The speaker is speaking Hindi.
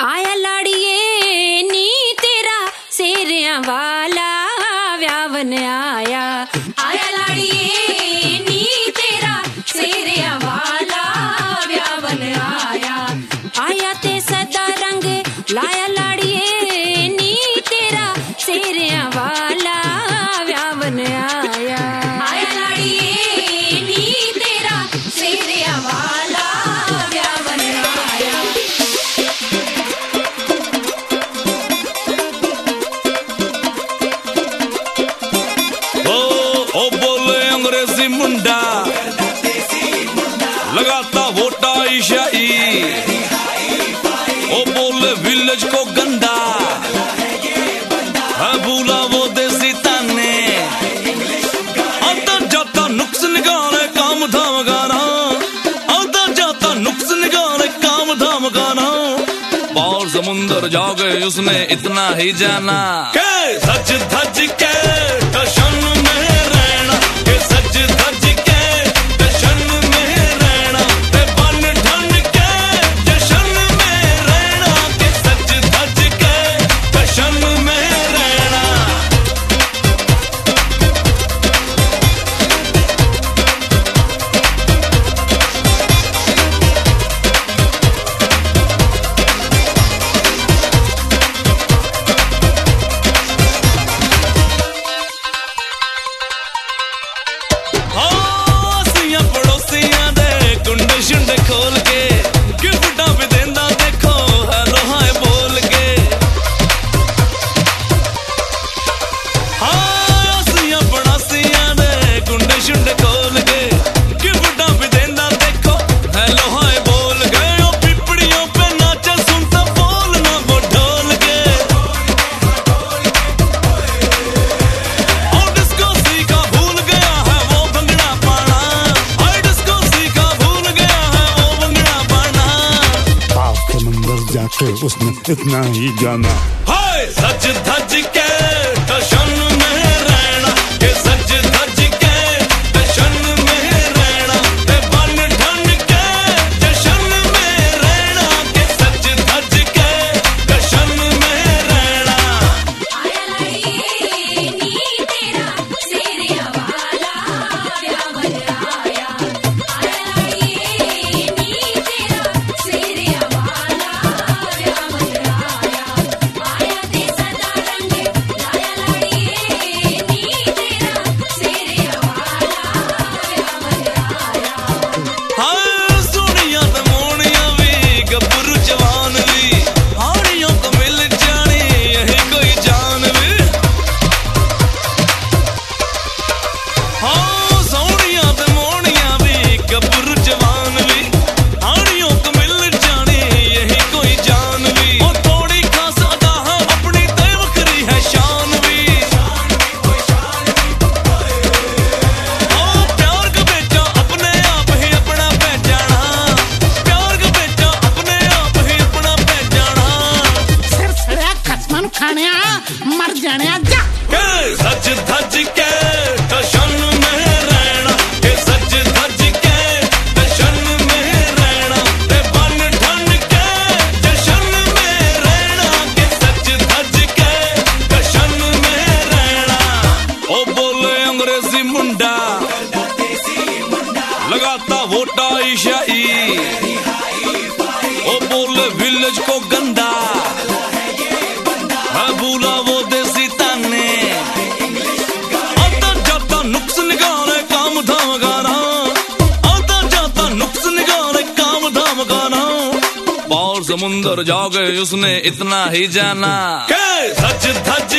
आया लाड़िए नी तेरा सेरिया वाला व्यावन आया। देसी मुंडा। लगाता वोटा ईशाई ओ विलेज को गंदा। है वो देसी अंदर जाता नुक्स निकाले काम धाम गाना। अंदर जाता नुक्स निकाले काम धाम गाना। और समुंदर जाओगे उसने इतना ही जाना। सच? उसने इतना ही जाना। हाय सच धज जाने मर जाने जा। के सच धज के कशन में रहना, के सच धज के कशन में रहना, ते बन ठन के जशन में रहना, के सच धज के कशन में रहना। ओ बोले अंग्रेज़ी मुंडा, लगाता वोटा ईशाई ओ बोले विलेज को गंदा। समुंदर जाओगे उसने इतना ही जाना। के धज